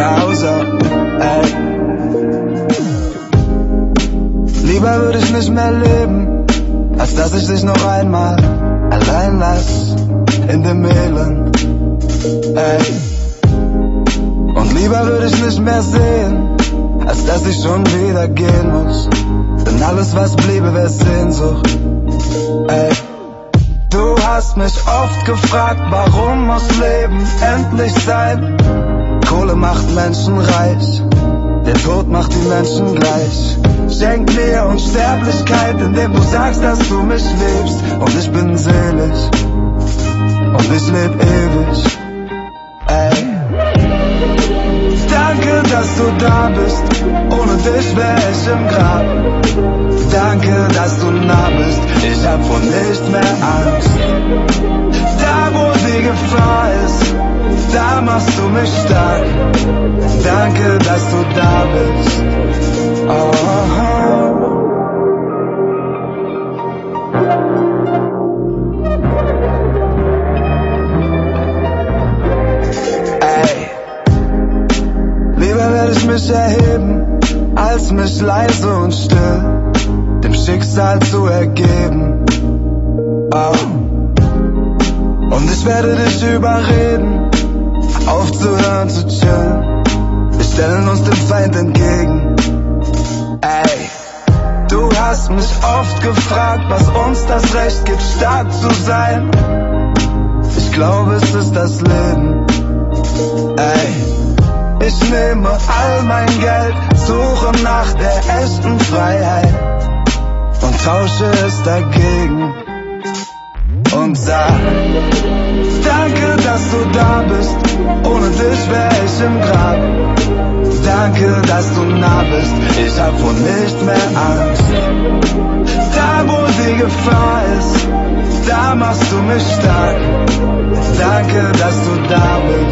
Bowser, ey. Lieber würde ich nicht mehr leben, als dass ich dich noch einmal allein lass in dem Elend, ey. Und lieber würde ich nicht mehr sehen, als dass ich schon wieder gehen muss. Denn alles, was bliebe, wär Sehnsucht, ey. Du hast mich oft gefragt, warum muss Leben endlich sein? Kohle macht Menschen reich, der Tod macht die Menschen gleich. Schenk mir Unsterblichkeit, indem du sagst, dass du mich liebst. Und ich bin selig, und ich leb ewig. Ey. Danke, dass du da bist, ohne dich wär ich im Grab. Danke, dass du nah bist, ich hab vor nichts mehr Angst. Da machst du mich stark. Danke, dass du da bist. Oh. Ey. Lieber werde ich mich erheben, als mich leise und still dem Schicksal zu ergeben. Oh. Und ich werde dich überreden, aufzuhören zu chillen. Wir stellen uns dem Feind entgegen. Ey, du hast mich oft gefragt, was uns das Recht gibt, stark zu sein. Ich glaube, es ist das Leben. Ey, ich nehme all mein Geld, suche nach der echten Freiheit und tausche es dagegen und sag Danke, dass du da bist, dich wär ich im Grab. Danke, dass du nah bist, ich hab vor nicht mehr Angst. Da wo die Gefahr ist, da machst du mich stark. Danke, dass du da bist.